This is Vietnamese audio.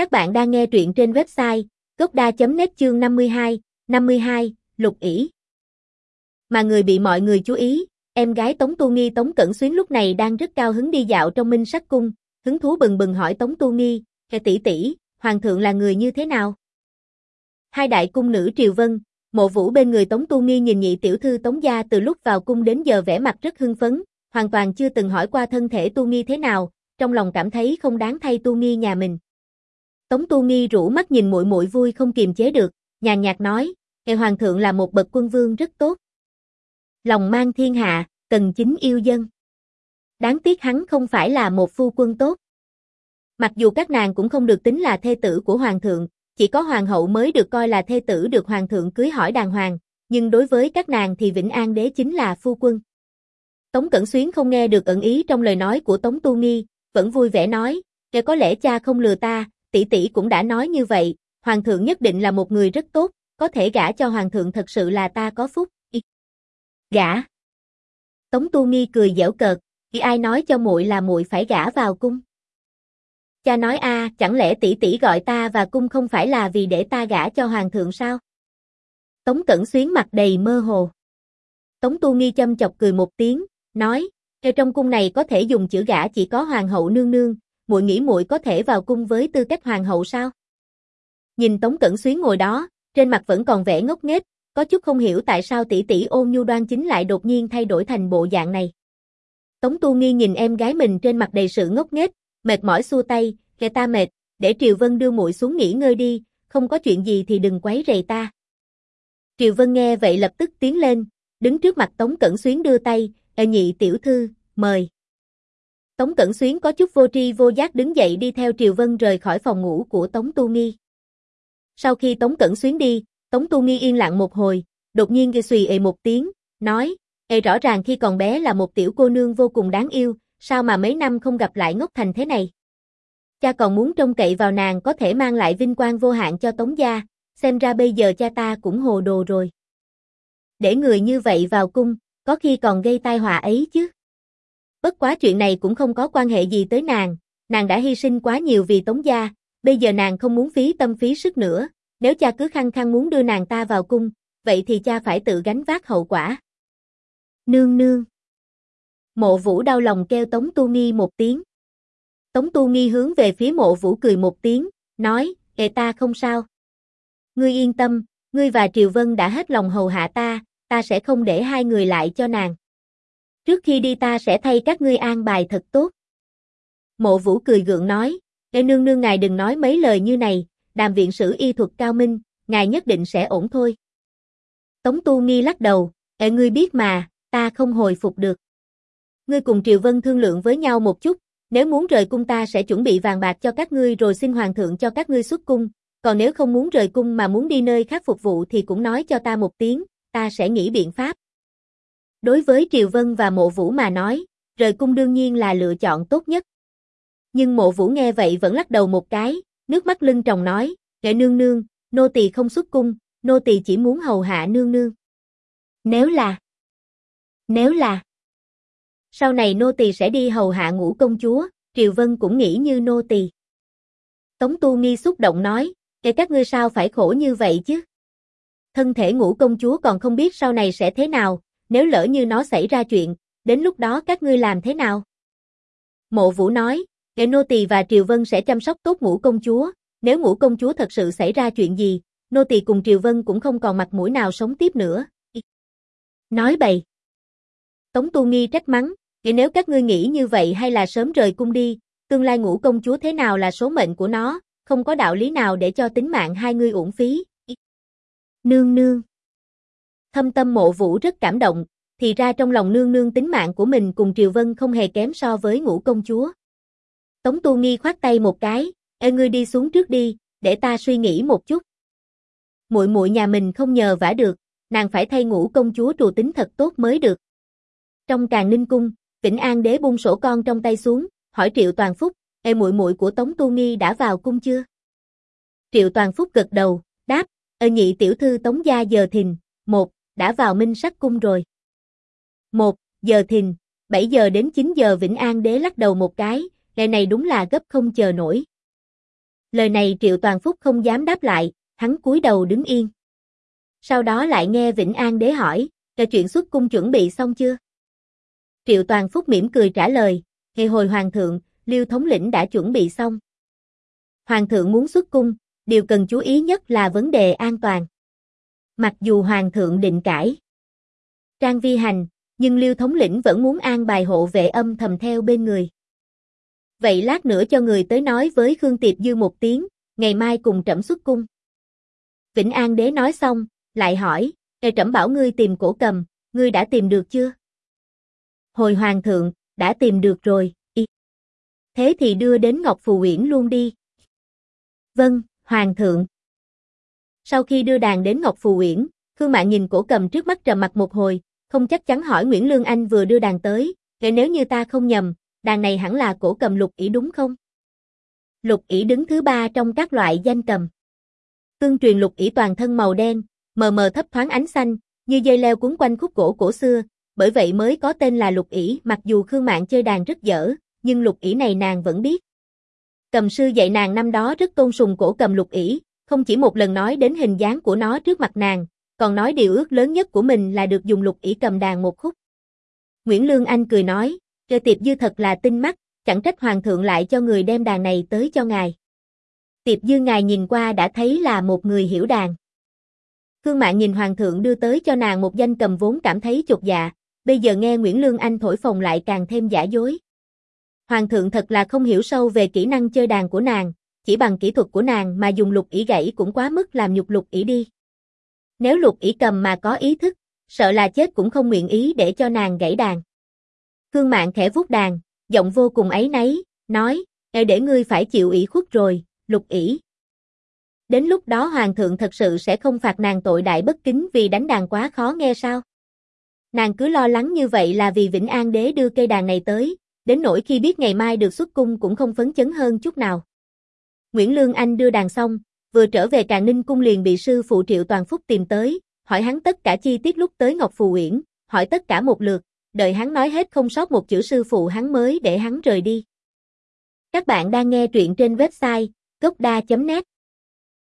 Các bạn đang nghe truyện trên website gocda.net chương 52, 52, Lục ỷ. Mà người bị mọi người chú ý, em gái Tống Tu Nghi Tống Cẩn Xuyến lúc này đang rất cao hứng đi dạo trong minh sắc cung, hứng thú bừng bừng hỏi Tống Tu Nghi, "Kẻ tỷ tỷ, hoàng thượng là người như thế nào?" Hai đại cung nữ Triều Vân, Mộ Vũ bên người Tống Tu Nghi nhìn nhị tiểu thư Tống gia từ lúc vào cung đến giờ vẻ mặt rất hưng phấn, hoàn toàn chưa từng hỏi qua thân thể Tu Nghi thế nào, trong lòng cảm thấy không đáng thay Tu Nghi nhà mình. Tống Tu Nghi rủ mắt nhìn muội muội vui không kiềm chế được, nhàn nhạt nói, "Ngài hoàng thượng là một bậc quân vương rất tốt. Lòng mang thiên hạ, cần chính yêu dân. Đáng tiếc hắn không phải là một phu quân tốt." Mặc dù các nàng cũng không được tính là thê tử của hoàng thượng, chỉ có hoàng hậu mới được coi là thê tử được hoàng thượng cưới hỏi đàng hoàng, nhưng đối với các nàng thì Vĩnh An đế chính là phu quân. Tống Cẩn Xuyến không nghe được ẩn ý trong lời nói của Tống Tu Nghi, vẫn vui vẻ nói, "Kẻ có lẽ cha không lừa ta, tỷ tỷ cũng đã nói như vậy, hoàng thượng nhất định là một người rất tốt, có thể gả cho hoàng thượng thật sự là ta có phúc." Gả. Tống Tu Nghi cười dẻo cợt, "Y ai nói cho muội là muội phải gả vào cung?" Cha nói a, chẳng lẽ tỷ tỷ gọi ta và cung không phải là vì để ta gả cho hoàng thượng sao? Tống Cẩn Xuyến mặt đầy mơ hồ. Tống Tu Nghi châm chọc cười một tiếng, nói, "Ở trong cung này có thể dùng chữ gả chỉ có hoàng hậu nương nương, muội nghĩ muội có thể vào cung với tư cách hoàng hậu sao?" Nhìn Tống Cẩn Xuyến ngồi đó, trên mặt vẫn còn vẻ ngốc nghếch, có chút không hiểu tại sao tỷ tỷ Ôn Nhu Đoan chính lại đột nhiên thay đổi thành bộ dạng này. Tống Tu Nghi nhìn em gái mình trên mặt đầy sự ngốc nghếch, mệt mỏi xua tay, "Kệ ta mệt, để Triều Vân đưa muội xuống nghỉ ngơi đi, không có chuyện gì thì đừng quấy rầy ta." Triều Vân nghe vậy lập tức tiến lên, đứng trước mặt Tống Cẩn Xuyến đưa tay, "Ê nhị tiểu thư, mời." Tống Cẩn Xuyến có chút vô tri vô giác đứng dậy đi theo Triều Vân rời khỏi phòng ngủ của Tống Tu Nghi. Sau khi Tống Cẩn Xuyến đi, Tống Tu Nghi yên lặng một hồi, đột nhiên ghi xùy ệ một tiếng, nói, ệ rõ ràng khi còn bé là một tiểu cô nương vô cùng đáng yêu, sao mà mấy năm không gặp lại ngốc thành thế này. Cha còn muốn trông cậy vào nàng có thể mang lại vinh quang vô hạn cho Tống gia, xem ra bây giờ cha ta cũng hồ đồ rồi. Để người như vậy vào cung, có khi còn gây tai họa ấy chứ. Bất quá chuyện này cũng không có quan hệ gì tới nàng, nàng đã hy sinh quá nhiều vì Tống gia, bây giờ nàng không muốn phí tâm phí sức nữa, nếu cha cứ khăng khăng muốn đưa nàng ta vào cung, vậy thì cha phải tự gánh vác hậu quả. Nương nương. Mộ Vũ đau lòng kêu Tống Tu Nghi một tiếng. Tống Tu Nghi hướng về phía Mộ Vũ cười một tiếng, nói, "Ê ta không sao. Ngươi yên tâm, ngươi và Triều Vân đã hết lòng hầu hạ ta, ta sẽ không để hai người lại cho nàng. Trước khi đi ta sẽ thay các ngươi an bài thật tốt." Mộ Vũ cười gượng nói, "Ê nương nương ngài đừng nói mấy lời như này, đàm viện sử y thuật cao minh, ngài nhất định sẽ ổn thôi." Tống Tu Nghi lắc đầu, "Ê ngươi biết mà, ta không hồi phục được." Ngươi cùng Triều Vân thương lượng với nhau một chút, nếu muốn rời cung ta sẽ chuẩn bị vàng bạc cho các ngươi rồi xin hoàng thượng cho các ngươi xuất cung, còn nếu không muốn rời cung mà muốn đi nơi khác phục vụ thì cũng nói cho ta một tiếng, ta sẽ nghĩ biện pháp. Đối với Triều Vân và Mộ Vũ mà nói, rời cung đương nhiên là lựa chọn tốt nhất. Nhưng Mộ Vũ nghe vậy vẫn lắc đầu một cái, nước mắt lưng tròng nói, "Kệ nương nương, nô tỳ không xuất cung, nô tỳ chỉ muốn hầu hạ nương nương." Nếu là Nếu là sau này nô tỳ sẽ đi hầu hạ ngũ công chúa, Triều Vân cũng nghĩ như nô tỳ. Tống Tu Nghi xúc động nói, kể các ngươi sao phải khổ như vậy chứ? Thân thể ngũ công chúa còn không biết sau này sẽ thế nào, nếu lỡ như nó xảy ra chuyện, đến lúc đó các ngươi làm thế nào? Mộ Vũ nói, Nghệ nô tỳ và Triều Vân sẽ chăm sóc tốt ngũ công chúa, nếu ngũ công chúa thật sự xảy ra chuyện gì, nô tỳ cùng Triều Vân cũng không còn mặt mũi nào sống tiếp nữa. Nói bậy. Tống Tu Nghi trách mắng, nghĩ nếu các ngươi nghĩ như vậy hay là sớm rời cung đi, tương lai ngũ công chúa thế nào là số mệnh của nó, không có đạo lý nào để cho tính mạng hai người uổng phí. Nương nương. Thâm tâm mộ vũ rất cảm động, thì ra trong lòng nương nương tính mạng của mình cùng Triều Vân không hề kém so với ngũ công chúa. Tống Tu Nghi khoát tay một cái, "Ê ngươi đi xuống trước đi, để ta suy nghĩ một chút." Muội muội nhà mình không nhờ vả được, nàng phải thay ngũ công chúa trù tính thật tốt mới được. Trong Càn Ninh cung, Vĩnh An đế buông sổ con trong tay xuống, hỏi Triệu Toàn Phúc, "Ê muội muội của Tống Tu Nghi đã vào cung chưa?" Triệu Toàn Phúc gật đầu, đáp, "Ê nhị tiểu thư Tống gia giờ thìn, một, đã vào Minh Sắc cung rồi." Một, giờ thìn, 7 giờ đến 9 giờ Vĩnh An đế lắc đầu một cái, ngày này đúng là gấp không chờ nổi. Lời này Triệu Toàn Phúc không dám đáp lại, hắn cúi đầu đứng yên. Sau đó lại nghe Vĩnh An đế hỏi, trò chuyện xuất cung chuẩn bị xong chưa? Triệu Toàn Phúc mỉm cười trả lời, ngày hồi Hoàng thượng, Liêu thống lĩnh đã chuẩn bị xong. Hoàng thượng muốn xuất cung, điều cần chú ý nhất là vấn đề an toàn. Mặc dù Hoàng thượng định cãi, Trang vi hành, nhưng Liêu thống lĩnh vẫn muốn an bài hộ vệ âm thầm theo bên người. Vậy lát nữa cho người tới nói với Khương Tiệp Dư một tiếng, ngày mai cùng trẫm xuất cung. Vĩnh An đế nói xong, lại hỏi, Ê trẫm bảo ngươi tìm cổ cầm, ngươi đã tìm được chưa? Hồi hoàng thượng, đã tìm được rồi, y. Thế thì đưa đến Ngọc Phù Uyển luôn đi. Vâng, hoàng thượng. Sau khi đưa đàn đến Ngọc Phù Uyển, Khương Mạn nhìn cổ cầm trước mắt trầm mặt một hồi, không chắc chắn hỏi Nguyễn Lương Anh vừa đưa đàn tới, kể nếu như ta không nhầm, đàn này hẳn là cổ cầm lục ỷ đúng không? Lục ỷ đứng thứ ba trong các loại danh cầm. Tương truyền lục ỷ toàn thân màu đen, mờ mờ thấp thoáng ánh xanh, như dây leo cuốn quanh khúc cổ cổ xưa, bởi vậy mới có tên là lục ỷ, mặc dù Khương Mạn chơi đàn rất dở, nhưng lục ỷ này nàng vẫn biết. Cầm sư dạy nàng năm đó rất tôn sùng cổ cầm lục ỷ, không chỉ một lần nói đến hình dáng của nó trước mặt nàng, còn nói điều ước lớn nhất của mình là được dùng lục ỷ cầm đàn một khúc. Nguyễn Lương Anh cười nói, Trơ tiệp dư thật là tinh mắt, chẳng trách hoàng thượng lại cho người đem đàn này tới cho ngài. Tiệp dư ngài nhìn qua đã thấy là một người hiểu đàn. Khương Mạn nhìn hoàng thượng đưa tới cho nàng một danh cầm vốn cảm thấy chột dạ, bây giờ nghe Nguyễn Lương Anh thổi phồng lại càng thêm giả dối. Hoàng thượng thật là không hiểu sâu về kỹ năng chơi đàn của nàng, chỉ bằng kỹ thuật của nàng mà dùng lục ỷ gãy cũng quá mức làm nhục lục ỷ đi. Nếu lục ỷ cầm mà có ý thức, sợ là chết cũng không nguyện ý để cho nàng gãy đàn. Khương Mạn khẽ vuốt đàn, giọng vô cùng ấy nấy, nói, e để ngươi phải chịu ủy khuất rồi, lục ỷ. Đến lúc đó hoàng thượng thật sự sẽ không phạt nàng tội đại bất kính vì đánh đàn quá khó nghe sao? Nàng cứ lo lắng như vậy là vì Vĩnh An đế đưa cây đàn này tới, đến nỗi khi biết ngày mai được xuất cung cũng không phấn chấn hơn chút nào. Nguyễn Lương Anh đưa đàn xong, vừa trở về Trà Ninh cung liền bị sư phụ Triệu Toàn Phúc tìm tới, hỏi hắn tất cả chi tiết lúc tới Ngọc Phù Uyển, hỏi tất cả một lượt, đợi hắn nói hết không sót một chữ sư phụ hắn mới để hắn rời đi. Các bạn đang nghe truyện trên website gocda.net